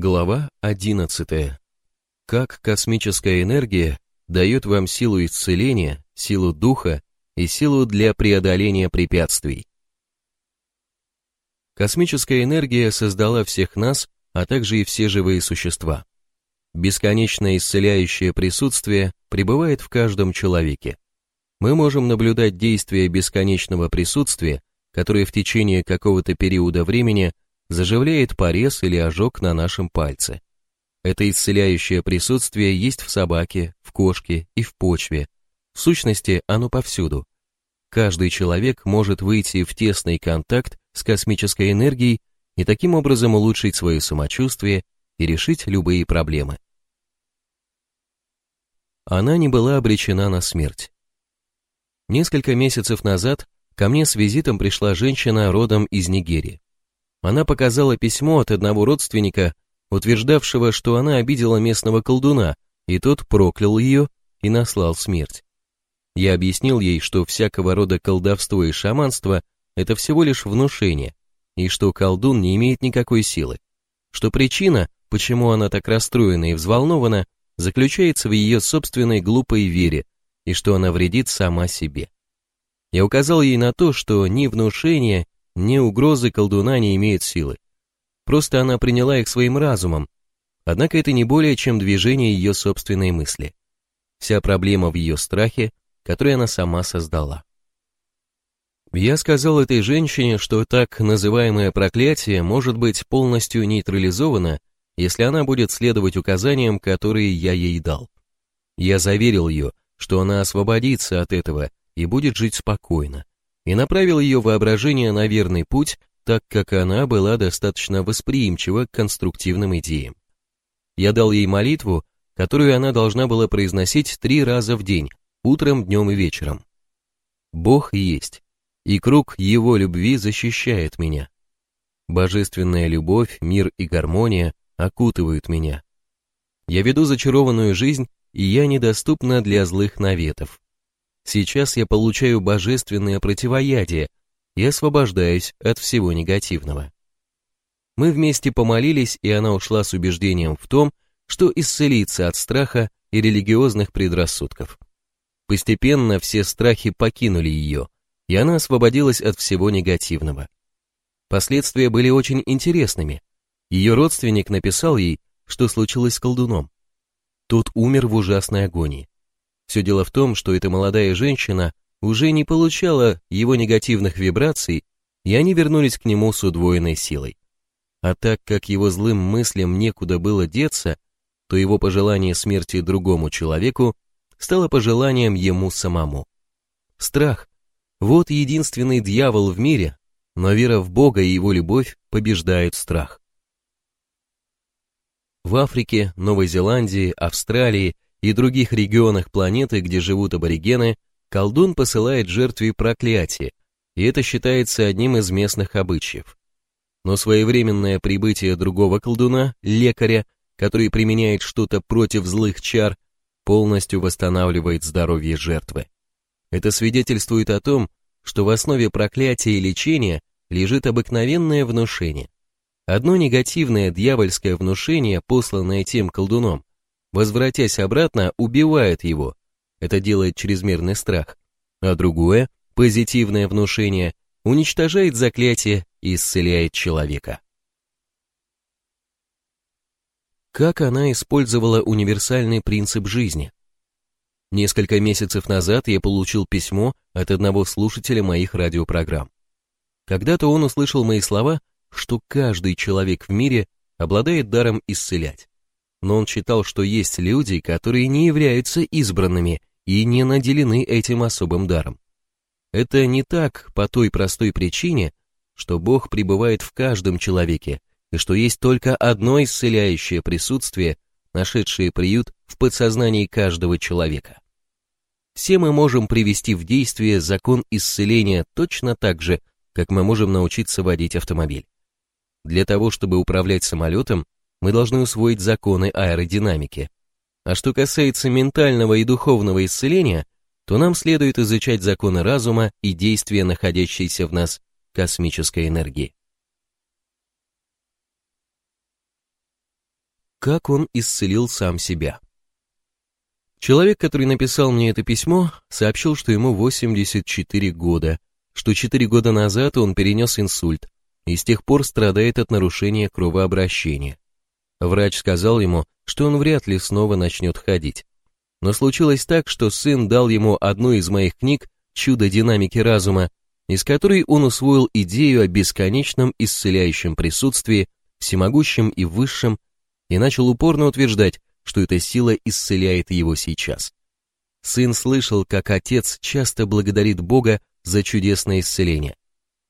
Глава 11. Как космическая энергия дает вам силу исцеления, силу духа и силу для преодоления препятствий. Космическая энергия создала всех нас, а также и все живые существа. Бесконечное исцеляющее присутствие пребывает в каждом человеке. Мы можем наблюдать действие бесконечного присутствия, которое в течение какого-то периода времени заживляет порез или ожог на нашем пальце. Это исцеляющее присутствие есть в собаке, в кошке и в почве. В сущности, оно повсюду. Каждый человек может выйти в тесный контакт с космической энергией и таким образом улучшить свое самочувствие и решить любые проблемы. Она не была обречена на смерть. Несколько месяцев назад ко мне с визитом пришла женщина родом из Нигерии. Она показала письмо от одного родственника, утверждавшего, что она обидела местного колдуна, и тот проклял ее и наслал смерть. Я объяснил ей, что всякого рода колдовство и шаманство – это всего лишь внушение, и что колдун не имеет никакой силы, что причина, почему она так расстроена и взволнована, заключается в ее собственной глупой вере, и что она вредит сама себе. Я указал ей на то, что ни внушение, ни угрозы колдуна не имеют силы. Просто она приняла их своим разумом, однако это не более чем движение ее собственной мысли. Вся проблема в ее страхе, который она сама создала. Я сказал этой женщине, что так называемое проклятие может быть полностью нейтрализовано, если она будет следовать указаниям, которые я ей дал. Я заверил ее, что она освободится от этого и будет жить спокойно, и направил ее воображение на верный путь, так как она была достаточно восприимчива к конструктивным идеям. Я дал ей молитву, которую она должна была произносить три раза в день, утром, днем и вечером. Бог есть, и круг Его любви защищает меня. Божественная любовь, мир и гармония окутывают меня. Я веду зачарованную жизнь, и я недоступна для злых наветов. Сейчас я получаю божественное противоядие и освобождаюсь от всего негативного. Мы вместе помолились, и она ушла с убеждением в том, что исцелится от страха и религиозных предрассудков. Постепенно все страхи покинули ее, и она освободилась от всего негативного. Последствия были очень интересными. Ее родственник написал ей, что случилось с колдуном. Тот умер в ужасной агонии. Все дело в том, что эта молодая женщина уже не получала его негативных вибраций, и они вернулись к нему с удвоенной силой. А так как его злым мыслям некуда было деться, то его пожелание смерти другому человеку стало пожеланием ему самому. Страх – вот единственный дьявол в мире, но вера в Бога и его любовь побеждают страх. В Африке, Новой Зеландии, Австралии – и других регионах планеты, где живут аборигены, колдун посылает жертве проклятие, и это считается одним из местных обычаев. Но своевременное прибытие другого колдуна, лекаря, который применяет что-то против злых чар, полностью восстанавливает здоровье жертвы. Это свидетельствует о том, что в основе проклятия и лечения лежит обыкновенное внушение. Одно негативное дьявольское внушение, посланное тем колдуном, возвратясь обратно, убивает его. Это делает чрезмерный страх. А другое, позитивное внушение, уничтожает заклятие и исцеляет человека. Как она использовала универсальный принцип жизни? Несколько месяцев назад я получил письмо от одного слушателя моих радиопрограмм. Когда-то он услышал мои слова, что каждый человек в мире обладает даром исцелять но он считал, что есть люди, которые не являются избранными и не наделены этим особым даром. Это не так по той простой причине, что Бог пребывает в каждом человеке, и что есть только одно исцеляющее присутствие, нашедшее приют в подсознании каждого человека. Все мы можем привести в действие закон исцеления точно так же, как мы можем научиться водить автомобиль. Для того, чтобы управлять самолетом, мы должны усвоить законы аэродинамики. А что касается ментального и духовного исцеления, то нам следует изучать законы разума и действия находящейся в нас космической энергии. Как он исцелил сам себя. Человек, который написал мне это письмо, сообщил, что ему 84 года, что 4 года назад он перенес инсульт и с тех пор страдает от нарушения кровообращения. Врач сказал ему, что он вряд ли снова начнет ходить. Но случилось так, что сын дал ему одну из моих книг «Чудо динамики разума», из которой он усвоил идею о бесконечном исцеляющем присутствии, всемогущем и высшем, и начал упорно утверждать, что эта сила исцеляет его сейчас. Сын слышал, как отец часто благодарит Бога за чудесное исцеление.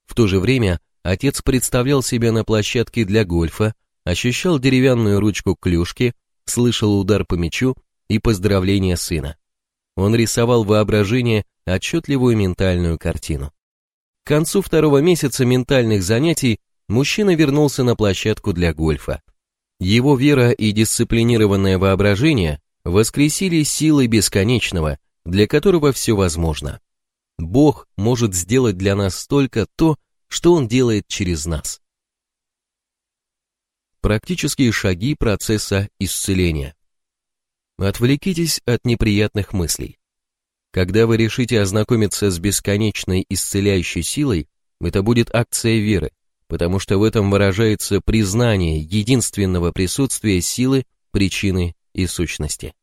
В то же время отец представлял себя на площадке для гольфа, ощущал деревянную ручку клюшки, слышал удар по мячу и поздравления сына. Он рисовал воображение отчетливую ментальную картину. К концу второго месяца ментальных занятий мужчина вернулся на площадку для гольфа. Его вера и дисциплинированное воображение воскресили силы бесконечного, для которого все возможно. Бог может сделать для нас только то, что Он делает через нас. Практические шаги процесса исцеления. Отвлекитесь от неприятных мыслей. Когда вы решите ознакомиться с бесконечной исцеляющей силой, это будет акция веры, потому что в этом выражается признание единственного присутствия силы, причины и сущности.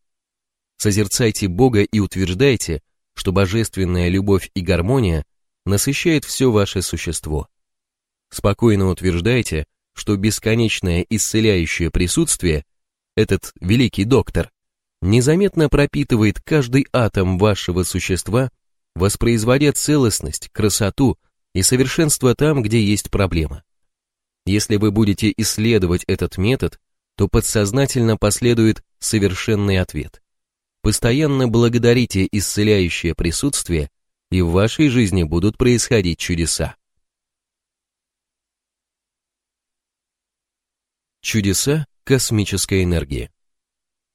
Созерцайте Бога и утверждайте, что божественная любовь и гармония насыщает все ваше существо. Спокойно утверждайте, что бесконечное исцеляющее присутствие, этот великий доктор, незаметно пропитывает каждый атом вашего существа, воспроизводя целостность, красоту и совершенство там, где есть проблема. Если вы будете исследовать этот метод, то подсознательно последует совершенный ответ. Постоянно благодарите исцеляющее присутствие, и в вашей жизни будут происходить чудеса. Чудеса космической энергии.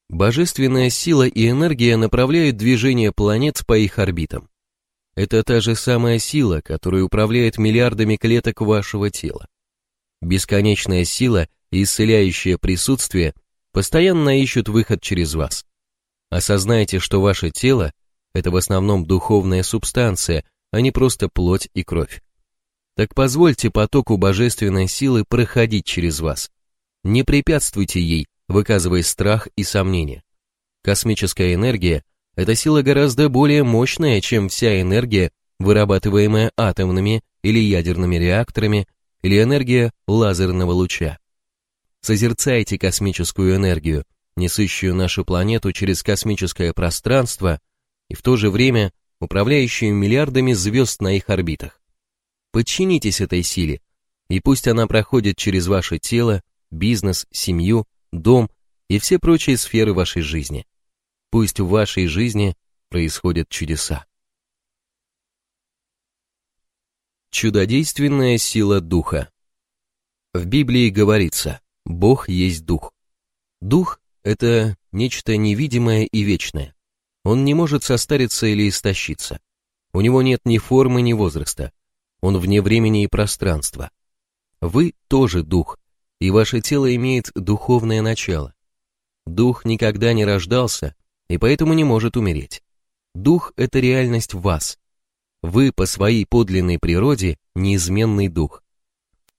Божественная сила и энергия направляют движение планет по их орбитам. Это та же самая сила, которая управляет миллиардами клеток вашего тела. Бесконечная сила и исцеляющее присутствие постоянно ищут выход через вас. Осознайте, что ваше тело – это в основном духовная субстанция, а не просто плоть и кровь. Так позвольте потоку божественной силы проходить через вас. Не препятствуйте ей, выказывая страх и сомнения. Космическая энергия – это сила гораздо более мощная, чем вся энергия, вырабатываемая атомными или ядерными реакторами, или энергия лазерного луча. Созерцайте космическую энергию, несущую нашу планету через космическое пространство и в то же время управляющую миллиардами звезд на их орбитах. Подчинитесь этой силе, и пусть она проходит через ваше тело, бизнес, семью, дом и все прочие сферы вашей жизни. Пусть в вашей жизни происходят чудеса. Чудодейственная сила Духа. В Библии говорится, Бог есть Дух. Дух – это нечто невидимое и вечное. Он не может состариться или истощиться. У него нет ни формы, ни возраста. Он вне времени и пространства. Вы тоже Дух, и ваше тело имеет духовное начало. Дух никогда не рождался и поэтому не может умереть. Дух – это реальность в вас. Вы по своей подлинной природе неизменный дух.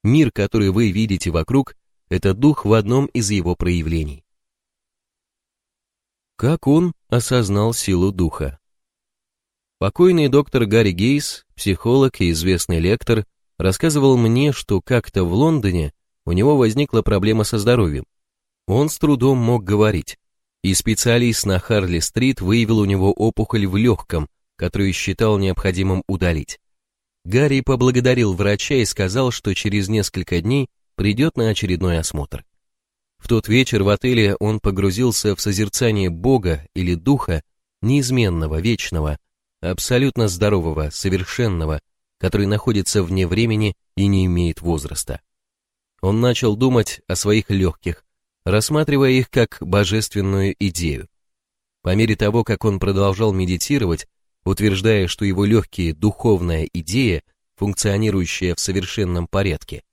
Мир, который вы видите вокруг, это дух в одном из его проявлений. Как он осознал силу духа? Покойный доктор Гарри Гейс, психолог и известный лектор, рассказывал мне, что как-то в Лондоне у него возникла проблема со здоровьем. Он с трудом мог говорить, и специалист на Харли-стрит выявил у него опухоль в легком, которую считал необходимым удалить. Гарри поблагодарил врача и сказал, что через несколько дней придет на очередной осмотр. В тот вечер в отеле он погрузился в созерцание Бога или Духа, неизменного, вечного, абсолютно здорового, совершенного, который находится вне времени и не имеет возраста. Он начал думать о своих легких, рассматривая их как божественную идею. По мере того, как он продолжал медитировать, утверждая, что его легкие – духовная идея, функционирующая в совершенном порядке,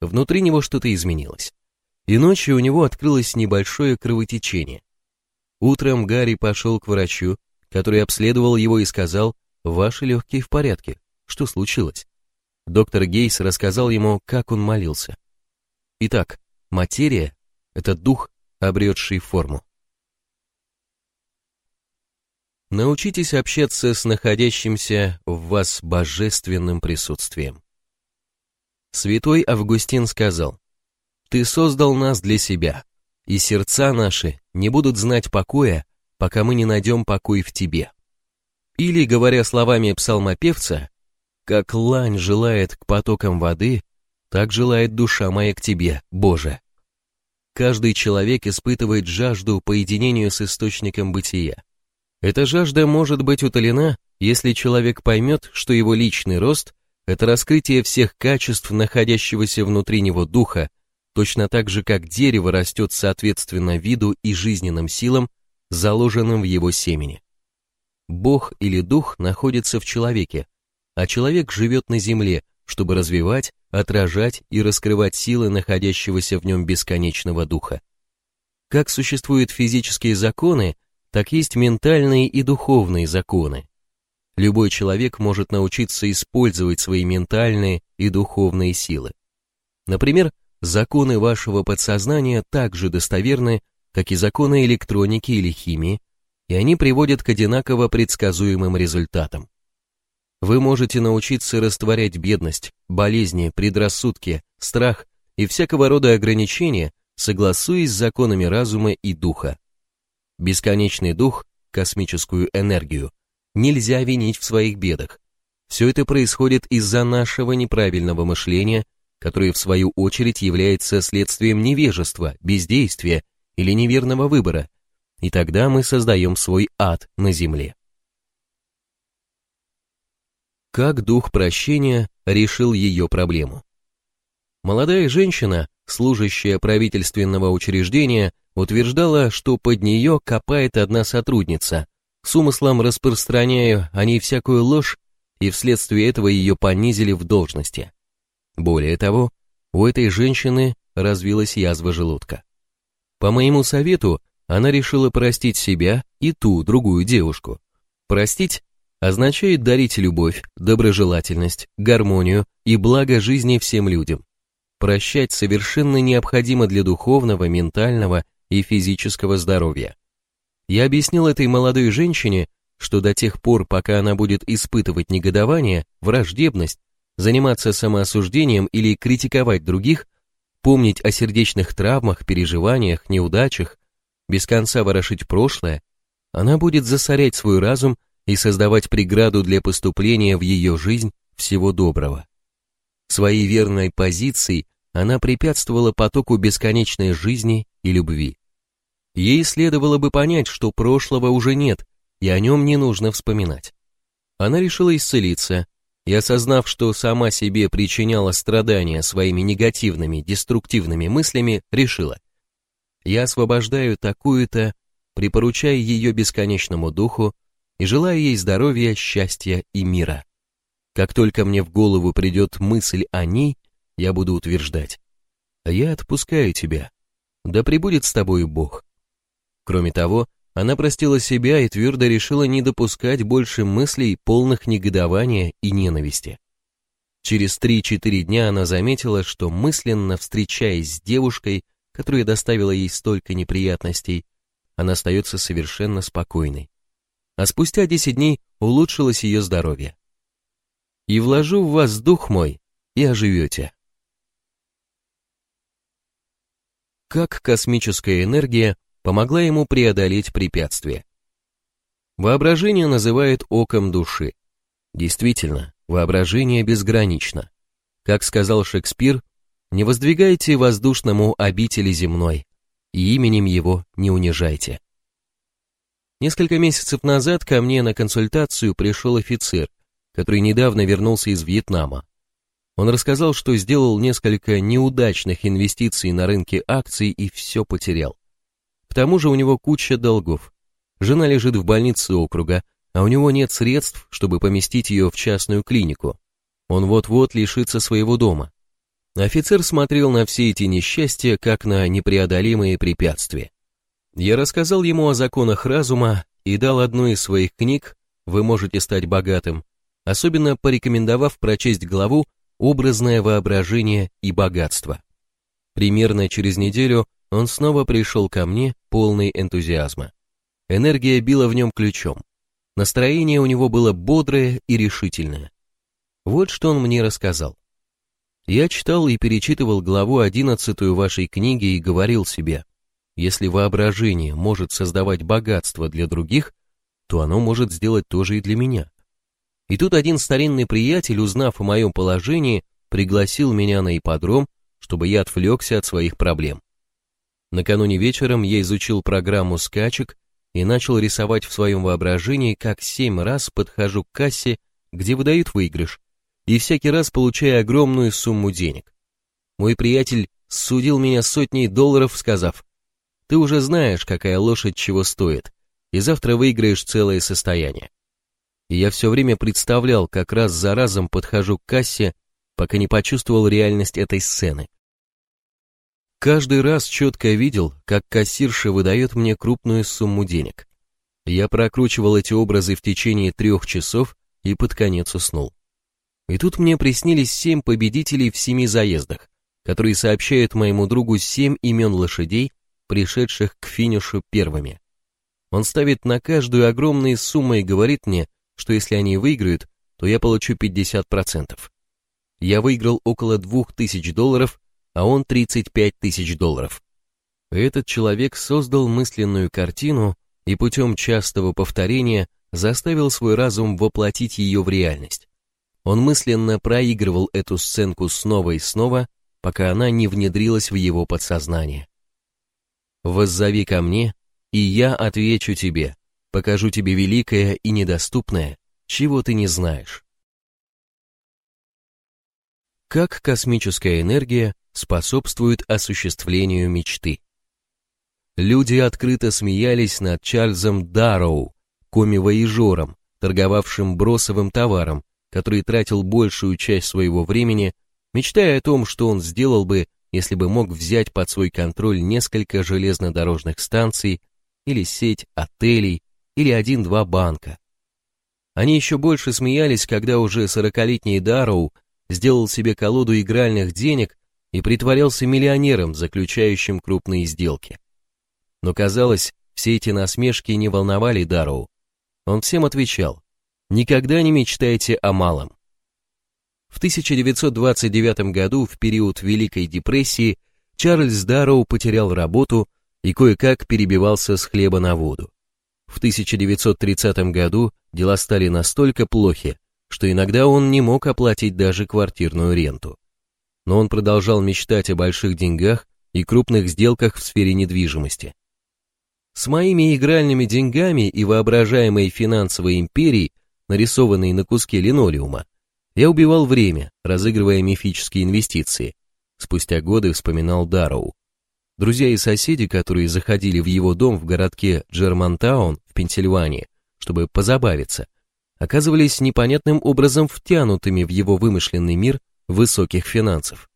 внутри него что-то изменилось. и ночью у него открылось небольшое кровотечение. Утром Гарри пошел к врачу, который обследовал его и сказал, «Ваши легкие в порядке. Что случилось?» Доктор Гейс рассказал ему, как он молился. Итак, материя — это дух, обретший форму. Научитесь общаться с находящимся в вас божественным присутствием. Святой Августин сказал, «Ты создал нас для себя, и сердца наши не будут знать покоя, пока мы не найдем покой в тебе». Или, говоря словами псалмопевца, «Как лань желает к потокам воды, так желает душа моя к тебе, Боже». Каждый человек испытывает жажду по единению с источником бытия. Эта жажда может быть утолена, если человек поймет, что его личный рост – это раскрытие всех качеств находящегося внутри него духа, точно так же, как дерево растет соответственно виду и жизненным силам, заложенным в его семени. Бог или дух находится в человеке, а человек живет на земле, чтобы развивать, отражать и раскрывать силы находящегося в нем бесконечного духа. Как существуют физические законы, так есть ментальные и духовные законы. Любой человек может научиться использовать свои ментальные и духовные силы. Например, законы вашего подсознания так же достоверны, как и законы электроники или химии, и они приводят к одинаково предсказуемым результатам. Вы можете научиться растворять бедность, болезни, предрассудки, страх и всякого рода ограничения, согласуясь с законами разума и духа. Бесконечный дух, космическую энергию, нельзя винить в своих бедах. Все это происходит из-за нашего неправильного мышления, которое в свою очередь является следствием невежества, бездействия или неверного выбора, и тогда мы создаем свой ад на земле. Как дух прощения решил ее проблему? Молодая женщина, служащая правительственного учреждения, утверждала, что под нее копает одна сотрудница, с умыслом распространяя о ней всякую ложь, и вследствие этого ее понизили в должности. Более того, у этой женщины развилась язва желудка. По моему совету, она решила простить себя и ту, другую девушку. Простить означает дарить любовь, доброжелательность, гармонию и благо жизни всем людям. Прощать совершенно необходимо для духовного, ментального и физического здоровья. Я объяснил этой молодой женщине, что до тех пор, пока она будет испытывать негодование, враждебность, заниматься самоосуждением или критиковать других, помнить о сердечных травмах, переживаниях, неудачах, без конца ворошить прошлое, она будет засорять свой разум и создавать преграду для поступления в ее жизнь всего доброго. Своей верной позицией она препятствовала потоку бесконечной жизни и любви. Ей следовало бы понять, что прошлого уже нет, и о нем не нужно вспоминать. Она решила исцелиться, и осознав, что сама себе причиняла страдания своими негативными, деструктивными мыслями, решила, я освобождаю такую-то, припоручая ее бесконечному духу и желаю ей здоровья, счастья и мира. Как только мне в голову придет мысль о ней, я буду утверждать, я отпускаю тебя, да пребудет с тобою Бог. Кроме того, она простила себя и твердо решила не допускать больше мыслей, полных негодования и ненависти. Через 3-4 дня она заметила, что мысленно встречаясь с девушкой, которая доставила ей столько неприятностей, она остается совершенно спокойной. А спустя 10 дней улучшилось ее здоровье. «И вложу в вас дух мой, и оживете». Как космическая энергия помогла ему преодолеть препятствия. Воображение называют оком души. Действительно, воображение безгранично. Как сказал Шекспир, не воздвигайте воздушному обители земной, и именем его не унижайте. Несколько месяцев назад ко мне на консультацию пришел офицер, который недавно вернулся из Вьетнама. Он рассказал, что сделал несколько неудачных инвестиций на рынке акций и все потерял. К тому же у него куча долгов. Жена лежит в больнице округа, а у него нет средств, чтобы поместить ее в частную клинику. Он вот-вот лишится своего дома. Офицер смотрел на все эти несчастья, как на непреодолимые препятствия. Я рассказал ему о законах разума и дал одну из своих книг «Вы можете стать богатым», особенно порекомендовав прочесть главу «Образное воображение и богатство». Примерно через неделю он снова пришел ко мне, полный энтузиазма. Энергия била в нем ключом. Настроение у него было бодрое и решительное. Вот что он мне рассказал. Я читал и перечитывал главу одиннадцатую вашей книги и говорил себе, если воображение может создавать богатство для других, то оно может сделать то же и для меня. И тут один старинный приятель, узнав о моем положении, пригласил меня на ипподром чтобы я отвлекся от своих проблем. Накануне вечером я изучил программу скачек и начал рисовать в своем воображении, как семь раз подхожу к кассе, где выдают выигрыш, и всякий раз получаю огромную сумму денег. Мой приятель судил меня сотней долларов, сказав, «Ты уже знаешь, какая лошадь чего стоит, и завтра выиграешь целое состояние». И я все время представлял, как раз за разом подхожу к кассе пока не почувствовал реальность этой сцены. Каждый раз четко видел, как кассирша выдает мне крупную сумму денег. Я прокручивал эти образы в течение трех часов и под конец уснул. И тут мне приснились семь победителей в семи заездах, которые сообщают моему другу семь имен лошадей, пришедших к финишу первыми. Он ставит на каждую огромные суммы и говорит мне, что если они выиграют, то я получу 50% я выиграл около двух тысяч долларов, а он 35 тысяч долларов. Этот человек создал мысленную картину и путем частого повторения заставил свой разум воплотить ее в реальность. Он мысленно проигрывал эту сценку снова и снова, пока она не внедрилась в его подсознание. «Воззови ко мне, и я отвечу тебе, покажу тебе великое и недоступное, чего ты не знаешь». Как космическая энергия способствует осуществлению мечты. Люди открыто смеялись над Чарльзом Дарроу, коми-воежором, торговавшим бросовым товаром, который тратил большую часть своего времени, мечтая о том, что он сделал бы, если бы мог взять под свой контроль несколько железнодорожных станций или сеть отелей или один-два банка. Они еще больше смеялись, когда уже сорокалетний Дарроу сделал себе колоду игральных денег и притворялся миллионером, заключающим крупные сделки. Но казалось, все эти насмешки не волновали Дарроу. Он всем отвечал, никогда не мечтайте о малом. В 1929 году, в период Великой депрессии, Чарльз Дарроу потерял работу и кое-как перебивался с хлеба на воду. В 1930 году дела стали настолько плохи, что иногда он не мог оплатить даже квартирную ренту. Но он продолжал мечтать о больших деньгах и крупных сделках в сфере недвижимости. С моими игральными деньгами и воображаемой финансовой империей, нарисованной на куске линолеума, я убивал время, разыгрывая мифические инвестиции. Спустя годы вспоминал Дарроу. Друзья и соседи, которые заходили в его дом в городке Джермантаун в Пенсильвании, чтобы позабавиться, оказывались непонятным образом втянутыми в его вымышленный мир высоких финансов.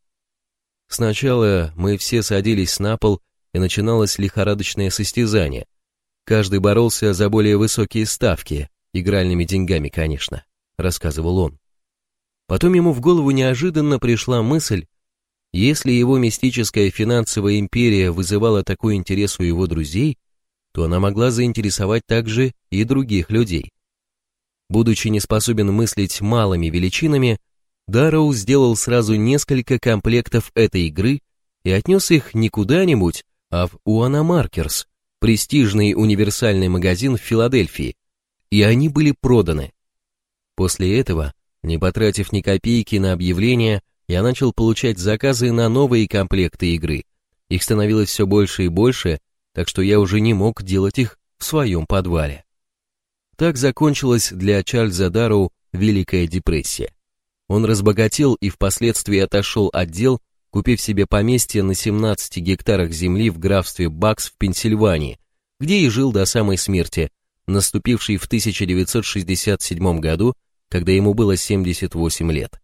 Сначала мы все садились на пол, и начиналось лихорадочное состязание. Каждый боролся за более высокие ставки, игральными деньгами, конечно, рассказывал он. Потом ему в голову неожиданно пришла мысль, если его мистическая финансовая империя вызывала такой интерес у его друзей, то она могла заинтересовать также и других людей. Будучи не способен мыслить малыми величинами, Дарроу сделал сразу несколько комплектов этой игры и отнес их не куда-нибудь, а в Уана Маркерс, престижный универсальный магазин в Филадельфии, и они были проданы. После этого, не потратив ни копейки на объявления, я начал получать заказы на новые комплекты игры. Их становилось все больше и больше, так что я уже не мог делать их в своем подвале. Так закончилась для Чарльза Дарроу Великая депрессия. Он разбогател и впоследствии отошел от дел, купив себе поместье на 17 гектарах земли в графстве Бакс в Пенсильвании, где и жил до самой смерти, наступившей в 1967 году, когда ему было 78 лет.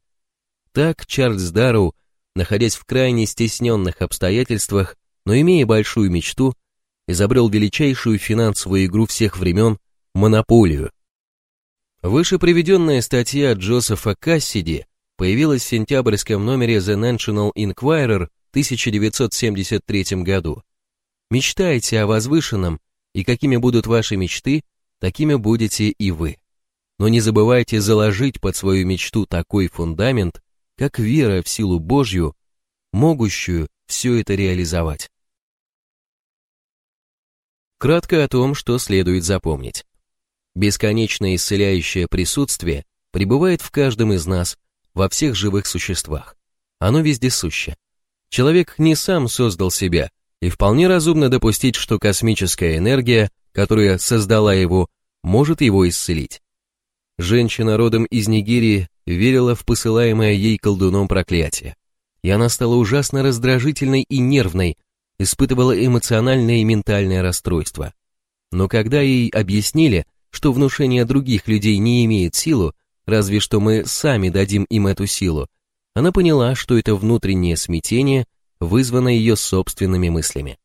Так Чарльз Дарроу находясь в крайне стесненных обстоятельствах, но имея большую мечту, изобрел величайшую финансовую игру всех времен – монополию. Выше приведенная статья Джозефа Кассиди появилась в сентябрьском номере The National Enquirer в 1973 году. Мечтайте о возвышенном, и какими будут ваши мечты, такими будете и вы. Но не забывайте заложить под свою мечту такой фундамент, как вера в силу Божью, могущую все это реализовать. Кратко о том, что следует запомнить. Бесконечное исцеляющее присутствие пребывает в каждом из нас, во всех живых существах. Оно вездесуще. Человек не сам создал себя, и вполне разумно допустить, что космическая энергия, которая создала его, может его исцелить. Женщина родом из Нигерии верила в посылаемое ей колдуном проклятие, и она стала ужасно раздражительной и нервной, испытывала эмоциональное и ментальное расстройство. Но когда ей объяснили, что внушение других людей не имеет силу, разве что мы сами дадим им эту силу, она поняла, что это внутреннее смятение вызвано ее собственными мыслями.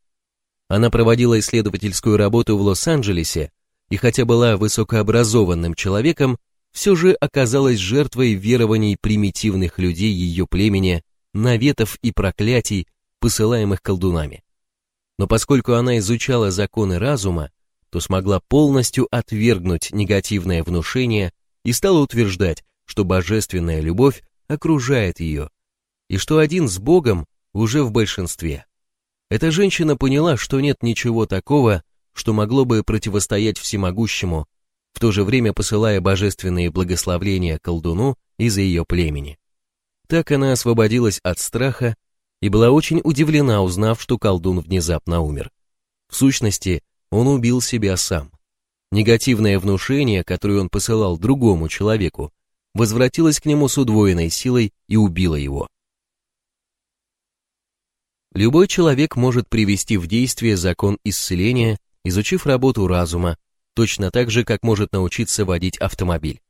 Она проводила исследовательскую работу в Лос-Анджелесе, и хотя была высокообразованным человеком, все же оказалась жертвой верований примитивных людей ее племени, наветов и проклятий, посылаемых колдунами. Но поскольку она изучала законы разума, то смогла полностью отвергнуть негативное внушение и стала утверждать, что божественная любовь окружает ее, и что один с Богом уже в большинстве. Эта женщина поняла, что нет ничего такого, что могло бы противостоять всемогущему, в то же время посылая божественные благословления колдуну из ее племени. Так она освободилась от страха и была очень удивлена, узнав, что колдун внезапно умер. В сущности, он убил себя сам. Негативное внушение, которое он посылал другому человеку, возвратилось к нему с удвоенной силой и убило его. Любой человек может привести в действие закон исцеления, изучив работу разума, точно так же, как может научиться водить автомобиль.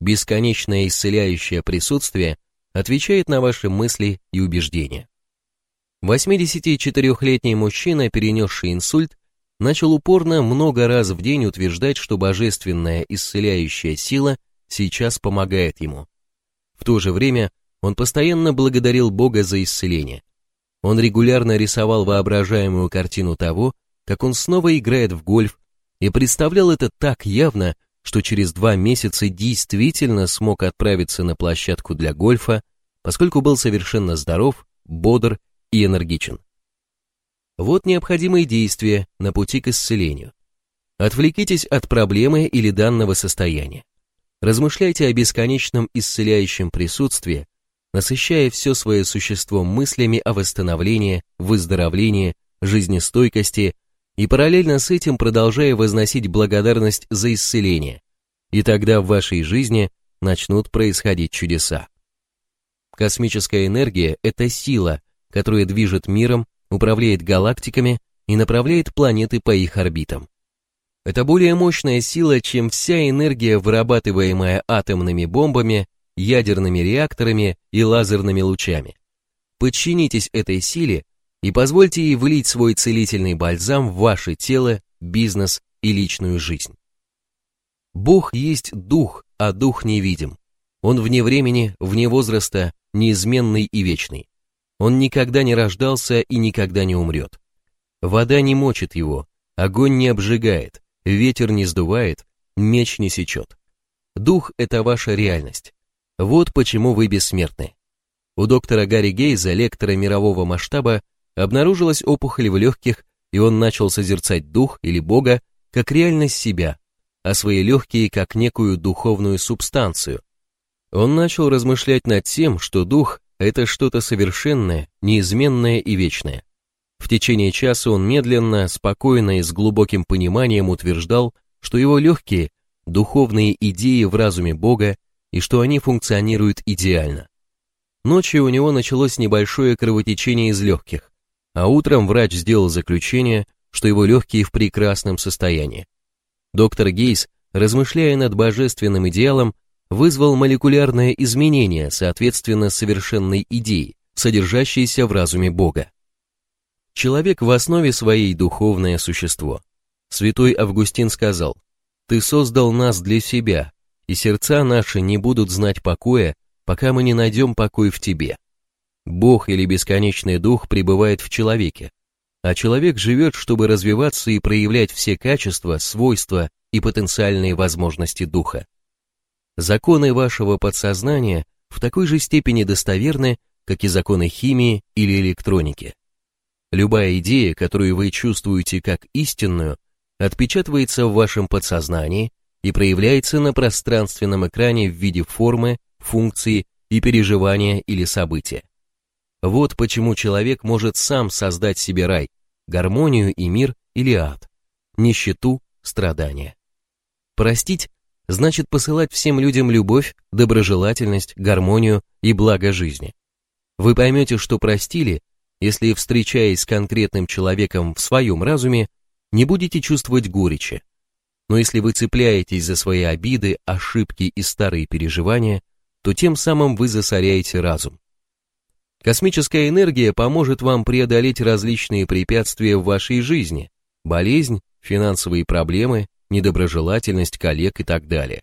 Бесконечное исцеляющее присутствие отвечает на ваши мысли и убеждения. 84-летний мужчина, перенесший инсульт, начал упорно много раз в день утверждать, что божественная исцеляющая сила сейчас помогает ему. В то же время он постоянно благодарил Бога за исцеление. Он регулярно рисовал воображаемую картину того, как он снова играет в гольф, и представлял это так явно, что через два месяца действительно смог отправиться на площадку для гольфа, поскольку был совершенно здоров, бодр и энергичен. Вот необходимые действия на пути к исцелению. Отвлекитесь от проблемы или данного состояния. Размышляйте о бесконечном исцеляющем присутствии, насыщая все свое существо мыслями о восстановлении, выздоровлении, жизнестойкости и параллельно с этим продолжая возносить благодарность за исцеление. И тогда в вашей жизни начнут происходить чудеса. Космическая энергия – это сила, которая движет миром, управляет галактиками и направляет планеты по их орбитам. Это более мощная сила, чем вся энергия, вырабатываемая атомными бомбами, ядерными реакторами и лазерными лучами. Подчинитесь этой силе и позвольте ей влить свой целительный бальзам в ваше тело, бизнес и личную жизнь. Бог есть дух, а дух невидим. Он вне времени, вне возраста, неизменный и вечный. Он никогда не рождался и никогда не умрет. Вода не мочит его, огонь не обжигает, ветер не сдувает, меч не сечет. Дух — это ваша реальность. Вот почему вы бессмертны. У доктора Гарри Гейза, лектора мирового масштаба, обнаружилась опухоль в легких, и он начал созерцать дух или Бога как реальность себя, а свои легкие как некую духовную субстанцию. Он начал размышлять над тем, что дух это что-то совершенное, неизменное и вечное. В течение часа он медленно, спокойно и с глубоким пониманием утверждал, что его легкие – духовные идеи в разуме Бога и что они функционируют идеально. Ночью у него началось небольшое кровотечение из легких, а утром врач сделал заключение, что его легкие в прекрасном состоянии. Доктор Гейс, размышляя над божественным идеалом, вызвал молекулярное изменение, соответственно совершенной идеи, содержащийся в разуме Бога. Человек в основе своей духовное существо. Святой Августин сказал, «Ты создал нас для себя, и сердца наши не будут знать покоя, пока мы не найдем покой в тебе». Бог или бесконечный дух пребывает в человеке, а человек живет, чтобы развиваться и проявлять все качества, свойства и потенциальные возможности духа. Законы вашего подсознания в такой же степени достоверны, как и законы химии или электроники. Любая идея, которую вы чувствуете как истинную, отпечатывается в вашем подсознании и проявляется на пространственном экране в виде формы, функции и переживания или события. Вот почему человек может сам создать себе рай, гармонию и мир или ад, нищету, страдания. Простить значит посылать всем людям любовь, доброжелательность, гармонию и благо жизни. Вы поймете, что простили, если, встречаясь с конкретным человеком в своем разуме, не будете чувствовать горечи. Но если вы цепляетесь за свои обиды, ошибки и старые переживания, то тем самым вы засоряете разум. Космическая энергия поможет вам преодолеть различные препятствия в вашей жизни, болезнь, финансовые проблемы, недоброжелательность коллег и так далее.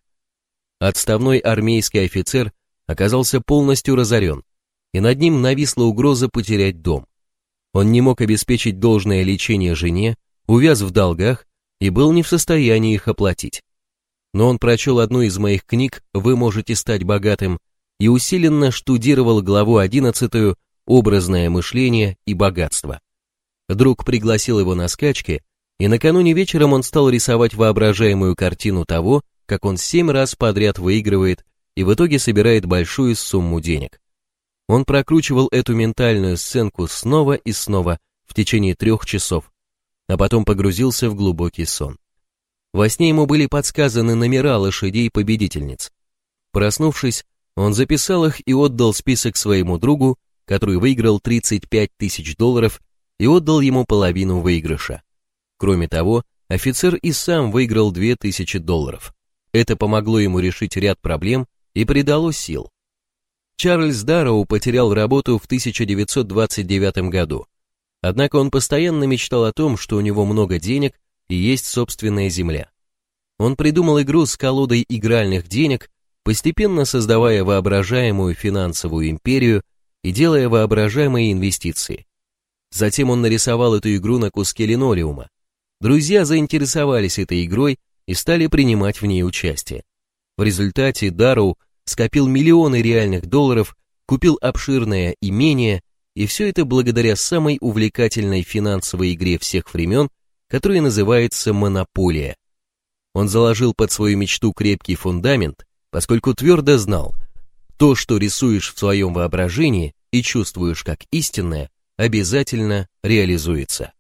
Отставной армейский офицер оказался полностью разорен, и над ним нависла угроза потерять дом. Он не мог обеспечить должное лечение жене, увяз в долгах и был не в состоянии их оплатить. Но он прочел одну из моих книг «Вы можете стать богатым» и усиленно штудировал главу 11 «Образное мышление и богатство». Друг пригласил его на скачки, и накануне вечером он стал рисовать воображаемую картину того, как он семь раз подряд выигрывает и в итоге собирает большую сумму денег. Он прокручивал эту ментальную сценку снова и снова в течение трех часов, а потом погрузился в глубокий сон. Во сне ему были подсказаны номера лошадей-победительниц. Проснувшись, он записал их и отдал список своему другу, который выиграл 35 тысяч долларов и отдал ему половину выигрыша. Кроме того, офицер и сам выиграл 2000 долларов. Это помогло ему решить ряд проблем и придало сил. Чарльз Дарроу потерял работу в 1929 году. Однако он постоянно мечтал о том, что у него много денег и есть собственная земля. Он придумал игру с колодой игральных денег, постепенно создавая воображаемую финансовую империю и делая воображаемые инвестиции. Затем он нарисовал эту игру на куске линолеума. Друзья заинтересовались этой игрой и стали принимать в ней участие. В результате Дарроу скопил миллионы реальных долларов, купил обширное имение, и все это благодаря самой увлекательной финансовой игре всех времен, которая называется «Монополия». Он заложил под свою мечту крепкий фундамент, поскольку твердо знал, то, что рисуешь в своем воображении и чувствуешь как истинное, обязательно реализуется.